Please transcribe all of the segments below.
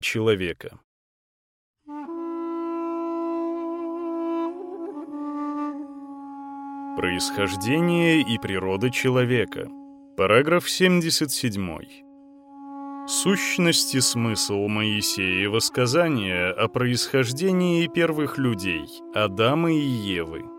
человека. Происхождение и природа человека. Параграф 77. Сущность и смысл Моисеева сказания о происхождении первых людей, Адама и Евы.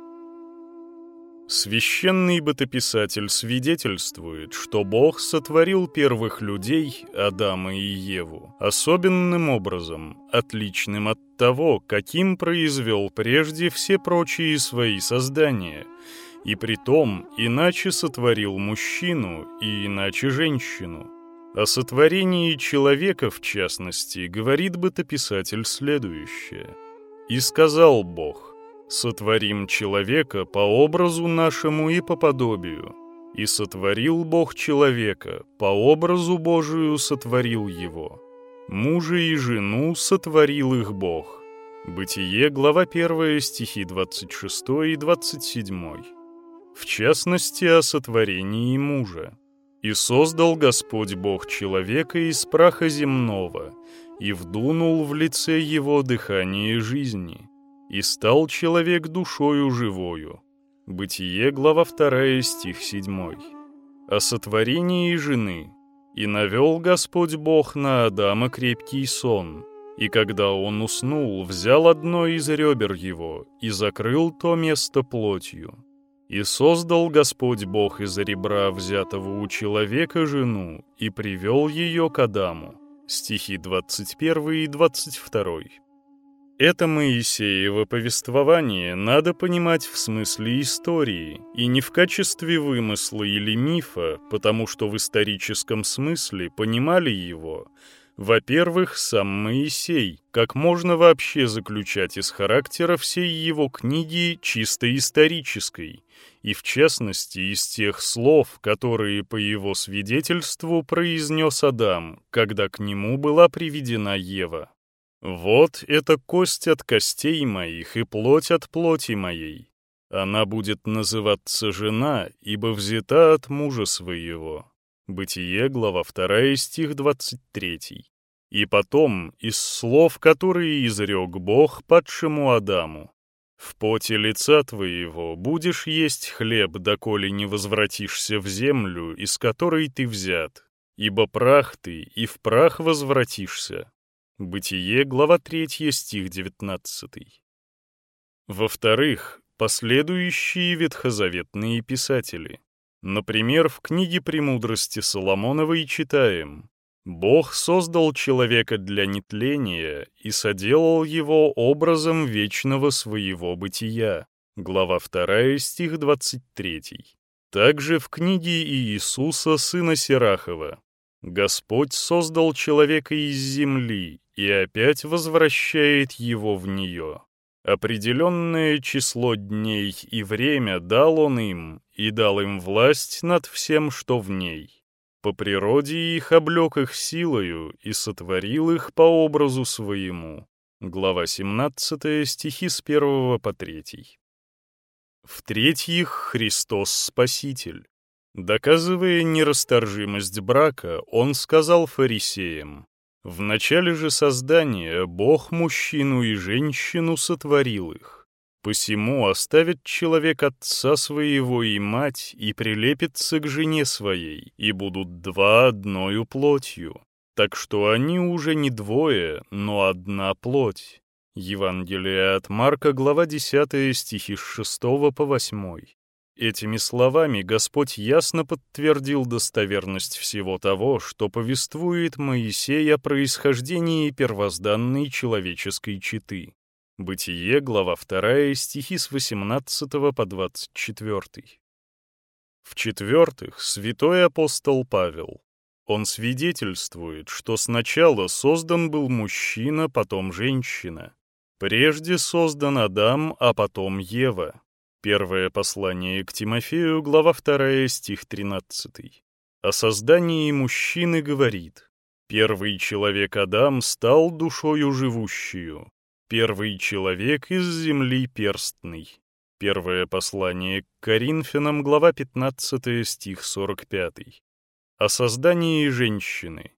Священный бытописатель свидетельствует, что Бог сотворил первых людей, Адама и Еву, особенным образом, отличным от того, каким произвел прежде все прочие свои создания, и притом иначе сотворил мужчину и иначе женщину. О сотворении человека, в частности, говорит бытописатель следующее. «И сказал Бог, сотворим человека по образу нашему и по подобию. И сотворил Бог человека, по образу Божию сотворил его. Мужа и жену сотворил их Бог. Бытие, глава 1, стихи 26 и 27. В частности, о сотворении мужа. «И создал Господь Бог человека из праха земного, и вдунул в лице его дыхание жизни» «И стал человек душою живою». Бытие, глава 2, стих 7. О сотворении жены. «И навел Господь Бог на Адама крепкий сон, и когда он уснул, взял одно из ребер его и закрыл то место плотью. И создал Господь Бог из ребра, взятого у человека, жену, и привел ее к Адаму». Стихи 21 и 22. Это Моисеево повествование надо понимать в смысле истории, и не в качестве вымысла или мифа, потому что в историческом смысле понимали его, во-первых, сам Моисей, как можно вообще заключать из характера всей его книги чисто исторической, и в частности из тех слов, которые по его свидетельству произнес Адам, когда к нему была приведена Ева. Вот это кость от костей моих и плоть от плоти моей. Она будет называться жена, ибо взята от мужа своего. Бытие, глава 2, стих 23. И потом из слов, которые изрек Бог падшему Адаму. «В поте лица твоего будешь есть хлеб, доколе не возвратишься в землю, из которой ты взят, ибо прах ты, и в прах возвратишься, Бытие, глава 3, стих 19. Во-вторых, последующие ветхозаветные писатели. Например, в книге «Премудрости Соломоновой» читаем «Бог создал человека для нетления и соделал его образом вечного своего бытия». Глава 2, стих 23. Также в книге Иисуса, сына Сирахова, Господь создал человека из земли и опять возвращает его в нее. Определенное число дней и время дал он им, и дал им власть над всем, что в ней. По природе их облек их силою и сотворил их по образу своему. Глава 17, стихи с 1 по 3. В-третьих, Христос Спаситель. Доказывая нерасторжимость брака, он сказал фарисеям, «В начале же создания Бог мужчину и женщину сотворил их. Посему оставит человек отца своего и мать и прилепится к жене своей, и будут два одною плотью. Так что они уже не двое, но одна плоть». Евангелие от Марка, глава 10, стихи с 6 по 8. Этими словами Господь ясно подтвердил достоверность всего того, что повествует Моисей о происхождении первозданной человеческой четы. Бытие, глава 2, стихи с 18 по 24. В-четвертых, святой апостол Павел. Он свидетельствует, что сначала создан был мужчина, потом женщина. Прежде создан Адам, а потом Ева. Первое послание к Тимофею, глава 2, стих 13. О создании мужчины говорит, «Первый человек Адам стал душою живущую, первый человек из земли перстный». Первое послание к Коринфянам, глава 15, стих 45. О создании женщины.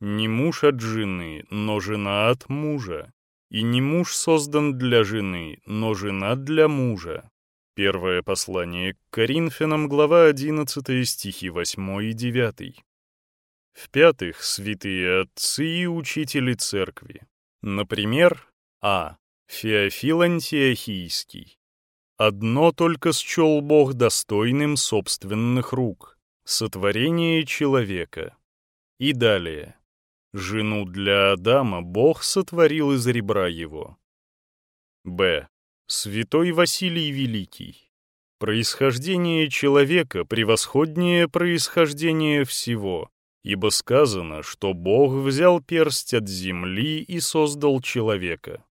Не муж от жены, но жена от мужа. И не муж создан для жены, но жена для мужа. Первое послание к Коринфянам, глава 11, стихи 8 и 9. В-пятых, святые отцы и учители церкви. Например, А. Феофил Антиохийский. Одно только счел Бог достойным собственных рук — сотворение человека. И далее. Жену для Адама Бог сотворил из ребра его. Б. Святой Василий Великий. Происхождение человека превосходнее происхождения всего, ибо сказано, что Бог взял персть от земли и создал человека.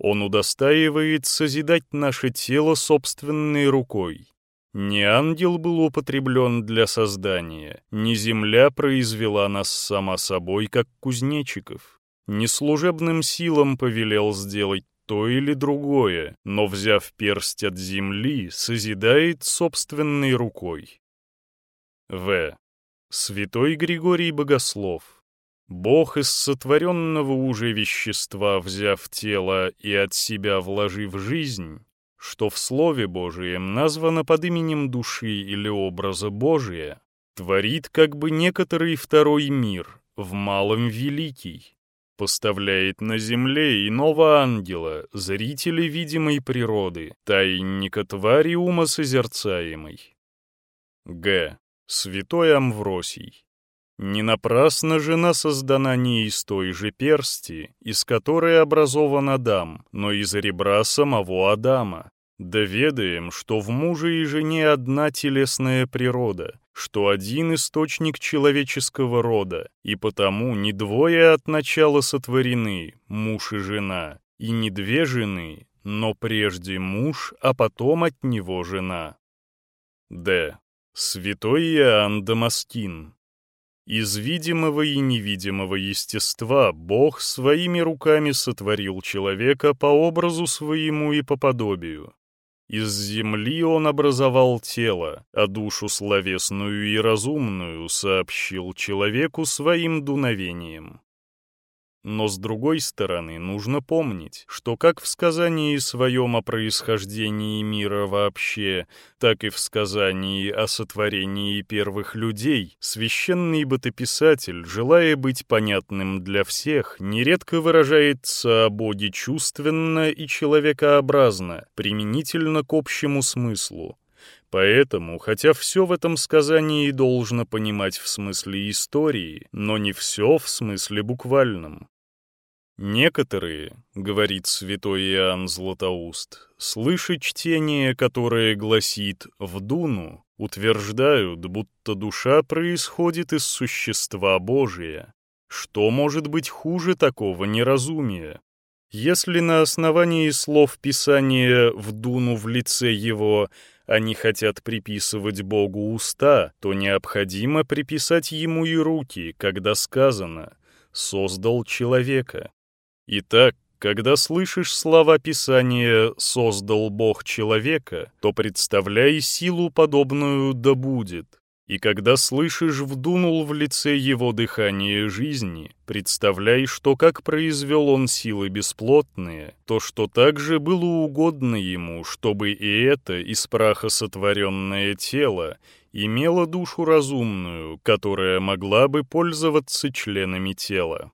Он удостаивает созидать наше тело собственной рукой. Не ангел был употреблен для создания, не земля произвела нас сама собой, как кузнечиков, не служебным силам повелел сделать то или другое, но, взяв персть от земли, созидает собственной рукой. В. Святой Григорий Богослов. Бог из сотворенного уже вещества, взяв тело и от себя вложив жизнь, что в Слове Божием названо под именем души или образа Божия, творит как бы некоторый второй мир, в малом великий, поставляет на земле иного ангела, зрителя видимой природы, тайника твари ума созерцаемой. Г. Святой Амвросий. Не напрасно жена создана не из той же персти, из которой образован Адам, но из ребра самого Адама. Да ведаем, что в муже и жене одна телесная природа, что один источник человеческого рода, и потому не двое от начала сотворены, муж и жена, и не две жены, но прежде муж, а потом от него жена. Д. Святой Иоанн Дамаскин. Из видимого и невидимого естества Бог своими руками сотворил человека по образу своему и по подобию. Из земли он образовал тело, а душу словесную и разумную сообщил человеку своим дуновением. Но с другой стороны, нужно помнить, что как в сказании своем о происхождении мира вообще, так и в сказании о сотворении первых людей, священный бытописатель, желая быть понятным для всех, нередко выражается о Боге чувственно и человекообразно, применительно к общему смыслу, Поэтому, хотя все в этом сказании должно понимать в смысле истории, но не все в смысле буквальном. Некоторые, говорит святой Иоанн Златоуст, слыша чтение, которое гласит «в дуну», утверждают, будто душа происходит из существа Божия. Что может быть хуже такого неразумия? Если на основании слов Писания «в дуну в лице его» они хотят приписывать Богу уста, то необходимо приписать ему и руки, когда сказано «создал человека». Итак, когда слышишь слова Писания «создал Бог человека», то представляй силу подобную «да будет». И когда слышишь «вдунул в лице его дыхание жизни», представляй, что как произвел он силы бесплотные, то что также было угодно ему, чтобы и это из праха сотворенное тело имело душу разумную, которая могла бы пользоваться членами тела.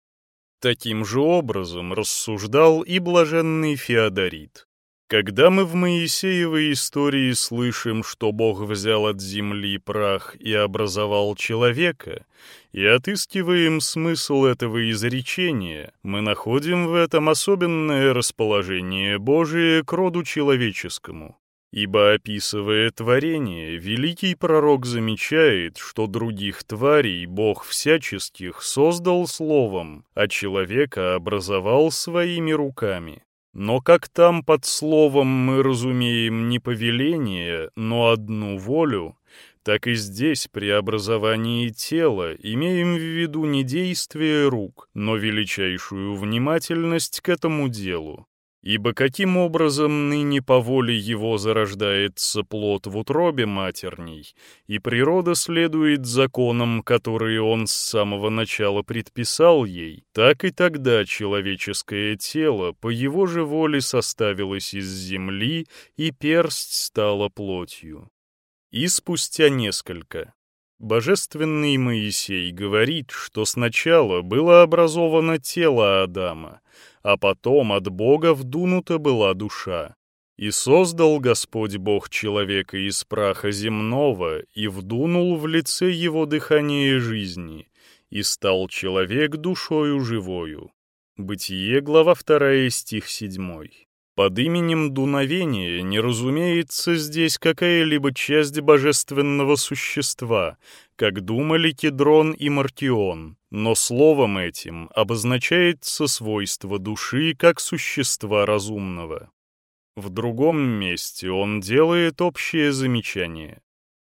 Таким же образом рассуждал и блаженный Феодорит. Когда мы в Моисеевой истории слышим, что Бог взял от земли прах и образовал человека, и отыскиваем смысл этого изречения, мы находим в этом особенное расположение Божие к роду человеческому. Ибо, описывая творение, великий пророк замечает, что других тварей Бог всяческих создал словом, а человека образовал своими руками. Но как там под словом мы разумеем не повеление, но одну волю, так и здесь при образовании тела имеем в виду не действие рук, но величайшую внимательность к этому делу. Ибо каким образом ныне по воле его зарождается плод в утробе матерней, и природа следует законам, которые он с самого начала предписал ей, так и тогда человеческое тело по его же воле составилось из земли, и персть стала плотью. И спустя несколько. Божественный Моисей говорит, что сначала было образовано тело Адама, а потом от Бога вдунута была душа. И создал Господь Бог человека из праха земного и вдунул в лице его дыхание жизни, и стал человек душою живою. Бытие, глава 2, стих 7. Под именем дуновения не разумеется здесь какая-либо часть божественного существа, как думали Кедрон и Мартион, но словом этим обозначается свойство души как существа разумного. В другом месте он делает общее замечание.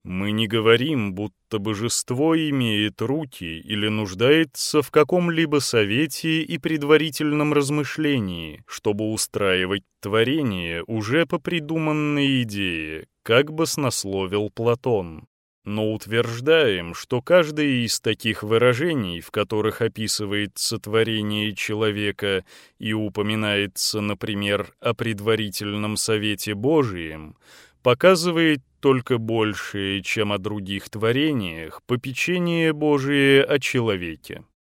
Мы не говорим, будто божество имеет руки или нуждается в каком-либо совете и предварительном размышлении, чтобы устраивать творение уже по придуманной идее, как бы снословил Платон. Но утверждаем, что каждое из таких выражений, в которых описывается творение человека и упоминается, например, о предварительном совете Божием, показывает только большее, чем о других творениях, попечение Божие о человеке.